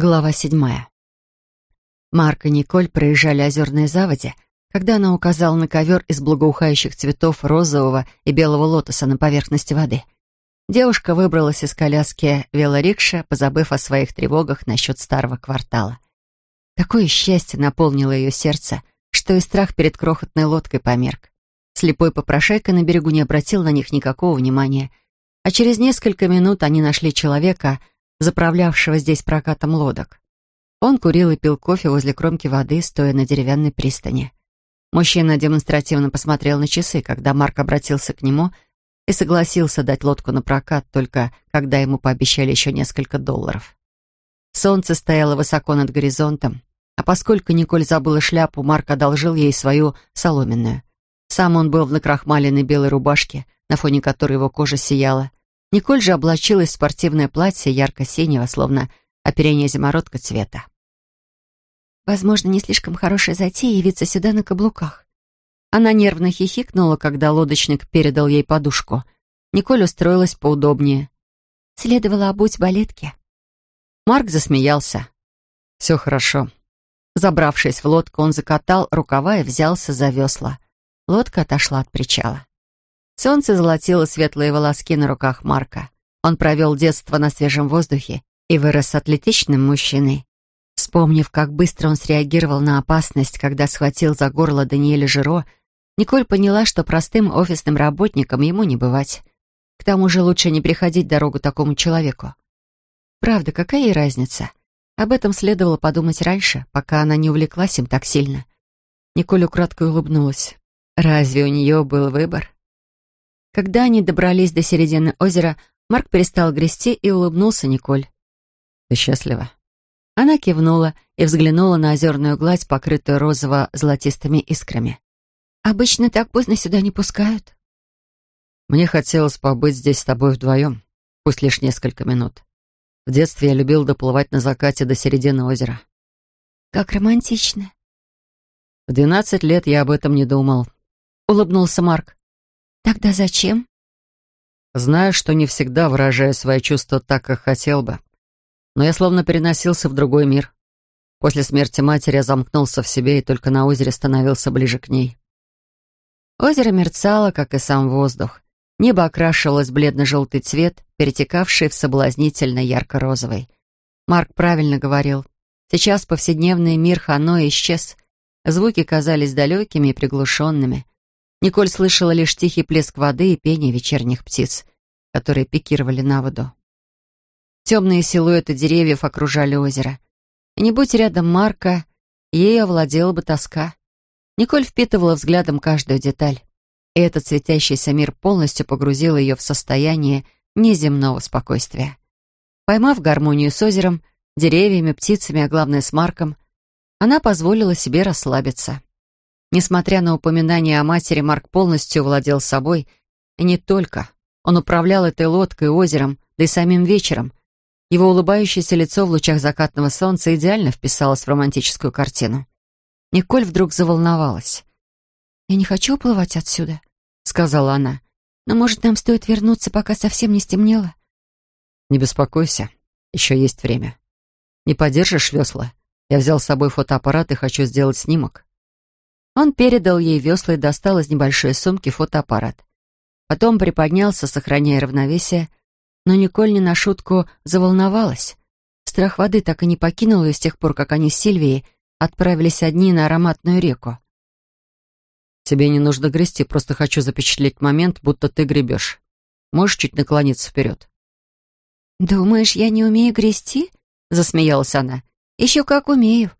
Глава седьмая. Марк и Николь проезжали озерные заводи, когда она указала на ковер из благоухающих цветов розового и белого лотоса на поверхности воды. Девушка выбралась из коляски велорикша, позабыв о своих тревогах насчет старого квартала. Такое счастье наполнило ее сердце, что и страх перед крохотной лодкой померк. Слепой попрошайка на берегу не обратил на них никакого внимания, а через несколько минут они нашли человека, заправлявшего здесь прокатом лодок. Он курил и пил кофе возле кромки воды, стоя на деревянной пристани. Мужчина демонстративно посмотрел на часы, когда Марк обратился к нему и согласился дать лодку на прокат, только когда ему пообещали еще несколько долларов. Солнце стояло высоко над горизонтом, а поскольку Николь забыла шляпу, Марк одолжил ей свою соломенную. Сам он был в накрахмаленной белой рубашке, на фоне которой его кожа сияла, Николь же облачилась в спортивное платье ярко-синего, словно оперение зимородка цвета. Возможно, не слишком хорошая затея явиться сюда на каблуках. Она нервно хихикнула, когда лодочник передал ей подушку. Николь устроилась поудобнее. Следовало обуть балетки. Марк засмеялся. «Все хорошо». Забравшись в лодку, он закатал рукава и взялся за весла. Лодка отошла от причала. Солнце золотило светлые волоски на руках Марка. Он провел детство на свежем воздухе и вырос атлетичным мужчиной. Вспомнив, как быстро он среагировал на опасность, когда схватил за горло Даниэля Жиро, Николь поняла, что простым офисным работникам ему не бывать. К тому же лучше не приходить дорогу такому человеку. Правда, какая ей разница? Об этом следовало подумать раньше, пока она не увлеклась им так сильно. Николь украдкой улыбнулась. Разве у нее был выбор? Когда они добрались до середины озера, Марк перестал грести и улыбнулся Николь. «Ты счастлива?» Она кивнула и взглянула на озерную гладь, покрытую розово-золотистыми искрами. «Обычно так поздно сюда не пускают». «Мне хотелось побыть здесь с тобой вдвоем, пусть лишь несколько минут. В детстве я любил доплывать на закате до середины озера». «Как романтично». «В двенадцать лет я об этом не думал», — улыбнулся Марк. Тогда зачем? Знаю, что не всегда выражаю свои чувства так, как хотел бы. Но я словно переносился в другой мир. После смерти матери я замкнулся в себе и только на озере становился ближе к ней. Озеро мерцало, как и сам воздух. Небо окрашивалось бледно-желтый цвет, перетекавший в соблазнительно ярко-розовый. Марк правильно говорил. Сейчас повседневный мир Ханой исчез. Звуки казались далекими и приглушенными. Николь слышала лишь тихий плеск воды и пение вечерних птиц, которые пикировали на воду. Темные силуэты деревьев окружали озеро. И не будь рядом Марка, ей овладела бы тоска. Николь впитывала взглядом каждую деталь. И этот светящийся мир полностью погрузил ее в состояние неземного спокойствия. Поймав гармонию с озером, деревьями, птицами, а главное с Марком, она позволила себе расслабиться. Несмотря на упоминание о матери, Марк полностью владел собой. И не только. Он управлял этой лодкой, озером, да и самим вечером. Его улыбающееся лицо в лучах закатного солнца идеально вписалось в романтическую картину. Николь вдруг заволновалась. «Я не хочу уплывать отсюда», — сказала она. «Но, может, нам стоит вернуться, пока совсем не стемнело?» «Не беспокойся, еще есть время. Не подержишь весла? Я взял с собой фотоаппарат и хочу сделать снимок». Он передал ей весла и достал из небольшой сумки фотоаппарат. Потом приподнялся, сохраняя равновесие, но Николь не на шутку заволновалась. Страх воды так и не покинул ее с тех пор, как они с Сильвией отправились одни на ароматную реку. «Тебе не нужно грести, просто хочу запечатлеть момент, будто ты гребешь. Можешь чуть наклониться вперед?» «Думаешь, я не умею грести?» — засмеялась она. «Еще как умею.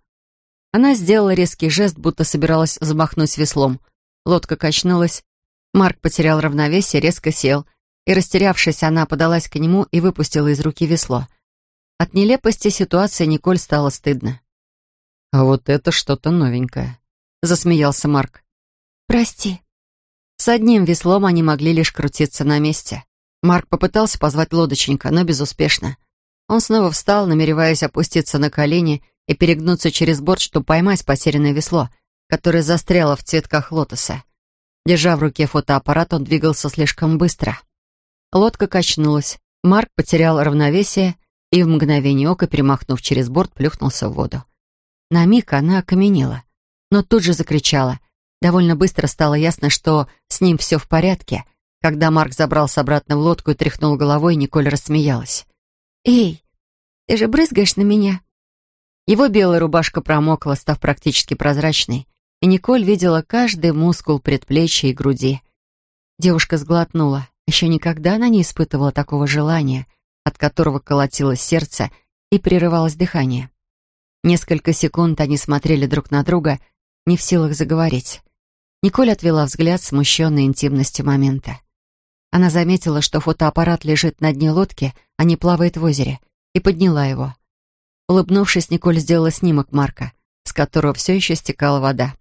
Она сделала резкий жест, будто собиралась взмахнуть веслом. Лодка качнулась. Марк потерял равновесие, резко сел. И, растерявшись, она подалась к нему и выпустила из руки весло. От нелепости ситуации Николь стало стыдно. «А вот это что-то новенькое», — засмеялся Марк. «Прости». С одним веслом они могли лишь крутиться на месте. Марк попытался позвать лодочника, но безуспешно. Он снова встал, намереваясь опуститься на колени и перегнуться через борт, чтобы поймать потерянное весло, которое застряло в цветках лотоса. Держа в руке фотоаппарат, он двигался слишком быстро. Лодка качнулась. Марк потерял равновесие и в мгновение ока, перемахнув через борт, плюхнулся в воду. На миг она окаменела, но тут же закричала. Довольно быстро стало ясно, что с ним все в порядке. Когда Марк забрался обратно в лодку и тряхнул головой, Николь рассмеялась. «Эй, ты же брызгаешь на меня?» Его белая рубашка промокла, став практически прозрачной, и Николь видела каждый мускул предплечья и груди. Девушка сглотнула. Еще никогда она не испытывала такого желания, от которого колотилось сердце и прерывалось дыхание. Несколько секунд они смотрели друг на друга, не в силах заговорить. Николь отвела взгляд, смущенной интимностью момента. Она заметила, что фотоаппарат лежит на дне лодки, а не плавает в озере, и подняла его. Улыбнувшись, Николь сделала снимок Марка, с которого все еще стекала вода.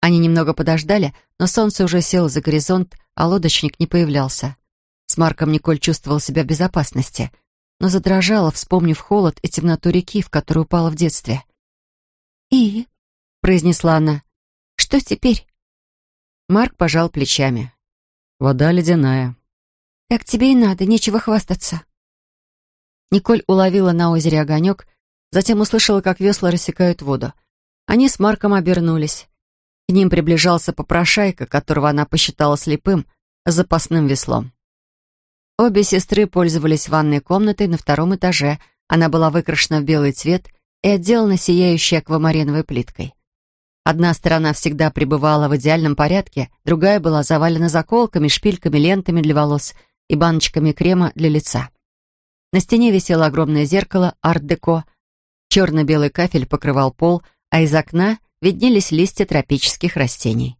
Они немного подождали, но солнце уже село за горизонт, а лодочник не появлялся. С Марком Николь чувствовала себя в безопасности, но задрожала, вспомнив холод и темноту реки, в которую упала в детстве. «И?» — произнесла она. «Что теперь?» Марк пожал плечами. «Вода ледяная». «Так тебе и надо, нечего хвастаться». Николь уловила на озере огонек, затем услышала, как весла рассекают воду. Они с Марком обернулись. К ним приближался попрошайка, которого она посчитала слепым, с запасным веслом. Обе сестры пользовались ванной комнатой на втором этаже. Она была выкрашена в белый цвет и отделана сияющей аквамариновой плиткой. Одна сторона всегда пребывала в идеальном порядке, другая была завалена заколками, шпильками, лентами для волос и баночками крема для лица. На стене висело огромное зеркало арт-деко. Черно-белый кафель покрывал пол, а из окна виднелись листья тропических растений.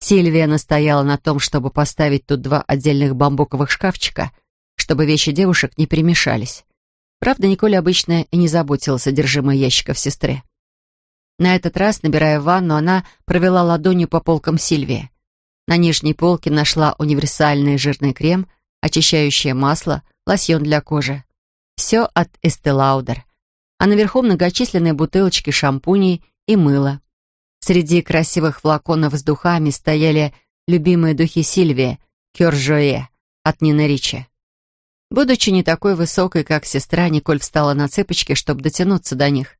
Сильвия настояла на том, чтобы поставить тут два отдельных бамбуковых шкафчика, чтобы вещи девушек не перемешались. Правда, Николь обычно и не заботилась содержимое ящиков сестры. На этот раз, набирая ванну, она провела ладонью по полкам Сильвии. На нижней полке нашла универсальный жирный крем, очищающее масло, лосьон для кожи. Все от Estee А наверху многочисленные бутылочки шампуней и мыла. Среди красивых флаконов с духами стояли любимые духи Сильвии, Кёржоэ от Нины Ричи. Будучи не такой высокой, как сестра, Николь встала на цыпочки, чтобы дотянуться до них.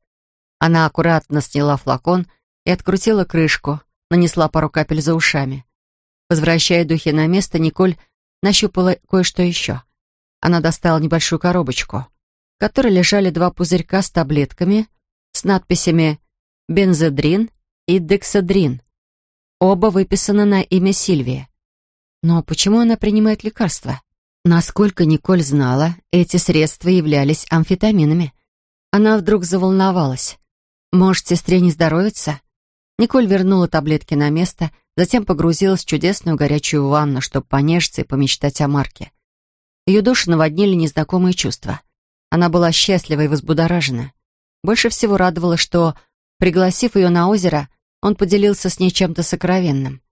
Она аккуратно сняла флакон и открутила крышку, нанесла пару капель за ушами. Возвращая духи на место, Николь нащупала кое-что еще. Она достала небольшую коробочку, в которой лежали два пузырька с таблетками с надписями «бензодрин» и «дексадрин». Оба выписаны на имя Сильвии. Но почему она принимает лекарства? Насколько Николь знала, эти средства являлись амфетаминами. Она вдруг заволновалась. Может, сестре не здоровится? Николь вернула таблетки на место, затем погрузилась в чудесную горячую ванну, чтобы понежиться и помечтать о Марке. Ее душу наводнили незнакомые чувства. Она была счастлива и возбудоражена. Больше всего радовало, что, пригласив ее на озеро, он поделился с ней чем-то сокровенным.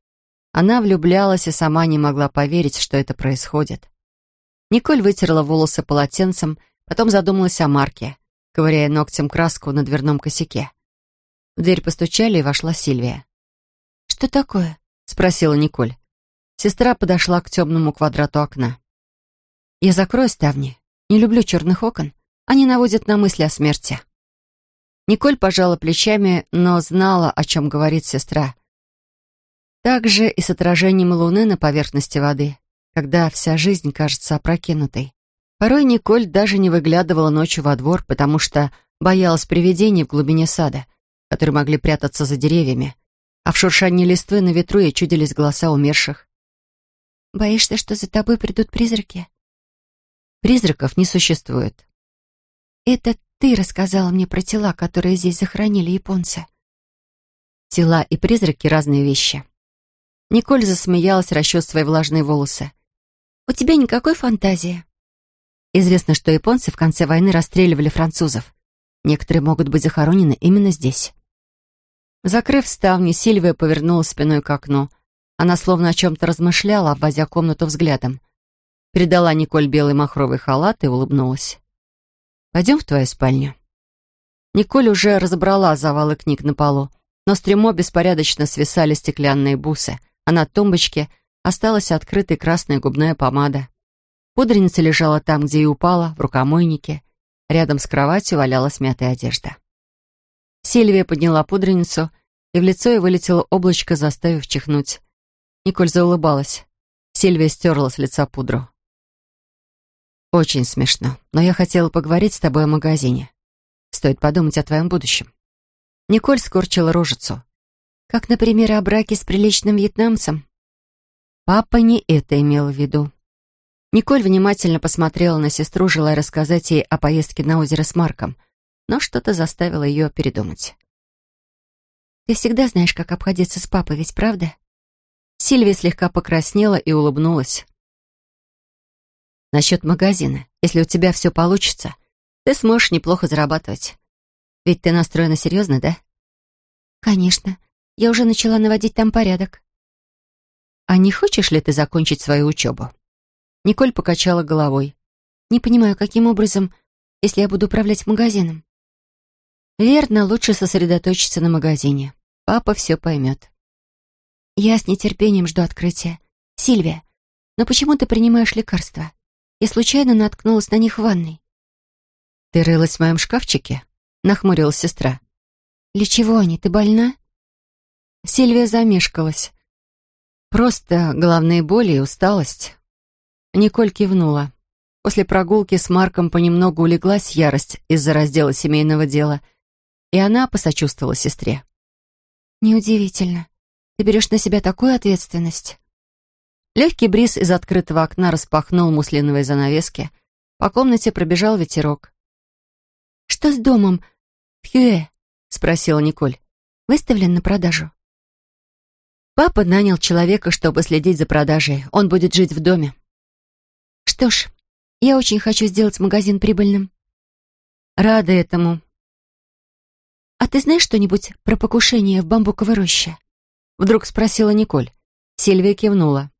Она влюблялась и сама не могла поверить, что это происходит. Николь вытерла волосы полотенцем, потом задумалась о Марке, ковыряя ногтем краску на дверном косяке. В дверь постучали, и вошла Сильвия. «Что такое?» — спросила Николь. Сестра подошла к темному квадрату окна. Я закрою ставни. Не люблю черных окон. Они наводят на мысли о смерти. Николь пожала плечами, но знала, о чем говорит сестра. Так же и с отражением луны на поверхности воды, когда вся жизнь кажется опрокинутой. Порой Николь даже не выглядывала ночью во двор, потому что боялась привидений в глубине сада, которые могли прятаться за деревьями, а в шуршании листвы на ветру ей чудились голоса умерших. «Боишься, что за тобой придут призраки?» Призраков не существует. Это ты рассказала мне про тела, которые здесь захоронили японцы. Тела и призраки — разные вещи. Николь засмеялась, расчесывая влажные волосы. «У тебя никакой фантазии?» Известно, что японцы в конце войны расстреливали французов. Некоторые могут быть захоронены именно здесь. Закрыв ставни, Сильвия повернулась спиной к окну. Она словно о чем-то размышляла, обводя комнату взглядом. Передала Николь белый махровый халат и улыбнулась. «Пойдем в твою спальню». Николь уже разобрала завалы книг на полу, но с трюмо беспорядочно свисали стеклянные бусы, а на тумбочке осталась открытой красная губная помада. Пудреница лежала там, где и упала, в рукомойнике, Рядом с кроватью валялась мятая одежда. Сильвия подняла пудреницу, и в лицо ей вылетело облачко, заставив чихнуть. Николь заулыбалась. Сильвия стерла с лица пудру. «Очень смешно, но я хотела поговорить с тобой о магазине. Стоит подумать о твоем будущем». Николь скорчила рожицу. «Как, например, о браке с приличным вьетнамцем?» Папа не это имел в виду. Николь внимательно посмотрела на сестру, желая рассказать ей о поездке на озеро с Марком, но что-то заставило ее передумать. «Ты всегда знаешь, как обходиться с папой, ведь правда?» Сильвия слегка покраснела и улыбнулась. Насчет магазина. Если у тебя все получится, ты сможешь неплохо зарабатывать. Ведь ты настроена серьезно, да? Конечно. Я уже начала наводить там порядок. А не хочешь ли ты закончить свою учебу? Николь покачала головой. Не понимаю, каким образом, если я буду управлять магазином. Верно, лучше сосредоточиться на магазине. Папа все поймет. Я с нетерпением жду открытия. Сильвия, но почему ты принимаешь лекарства? И случайно наткнулась на них в ванной. «Ты рылась в моем шкафчике?» — нахмурилась сестра. «Для чего они? Ты больна?» Сильвия замешкалась. «Просто головные боли и усталость». Николь кивнула. После прогулки с Марком понемногу улеглась ярость из-за раздела семейного дела, и она посочувствовала сестре. «Неудивительно. Ты берешь на себя такую ответственность». Легкий бриз из открытого окна распахнул муслиновые занавески. По комнате пробежал ветерок. «Что с домом в Хюэ?» — спросила Николь. «Выставлен на продажу?» Папа нанял человека, чтобы следить за продажей. Он будет жить в доме. «Что ж, я очень хочу сделать магазин прибыльным». «Рада этому». «А ты знаешь что-нибудь про покушение в бамбуковой роще?» Вдруг спросила Николь. Сильвия кивнула.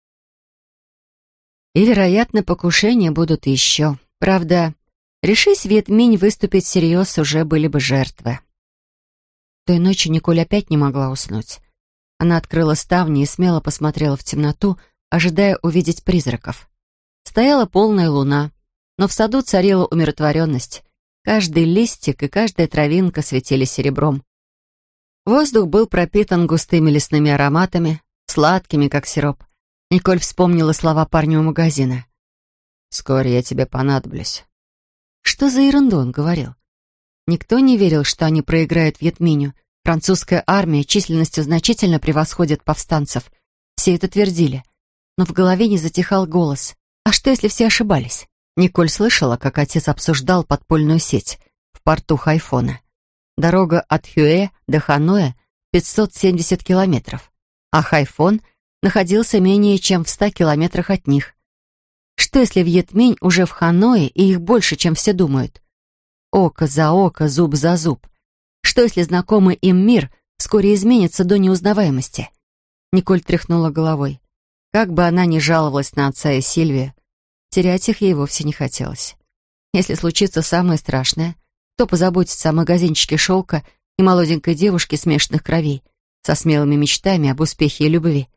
И, вероятно, покушения будут еще. Правда, решись Ветминь выступить всерьез, уже были бы жертвы. Той ночью Николь опять не могла уснуть. Она открыла ставни и смело посмотрела в темноту, ожидая увидеть призраков. Стояла полная луна, но в саду царила умиротворенность. Каждый листик и каждая травинка светили серебром. Воздух был пропитан густыми лесными ароматами, сладкими, как сироп. Николь вспомнила слова парня у магазина. «Вскоре я тебе понадоблюсь». Что за ерунду он говорил? Никто не верил, что они проиграют Вьетминю. Французская армия численностью значительно превосходит повстанцев. Все это твердили. Но в голове не затихал голос. А что, если все ошибались? Николь слышала, как отец обсуждал подпольную сеть в порту Хайфона. Дорога от Хюэ до Ханоя 570 километров, а Хайфон — находился менее чем в ста километрах от них. Что если Вьетминь уже в Ханое, и их больше, чем все думают? Око за око, зуб за зуб. Что если знакомый им мир вскоре изменится до неузнаваемости? Николь тряхнула головой. Как бы она ни жаловалась на отца и Сильвию, терять их ей вовсе не хотелось. Если случится самое страшное, кто позаботится о магазинчике шелка и молоденькой девушке смешанных кровей, со смелыми мечтами об успехе и любви?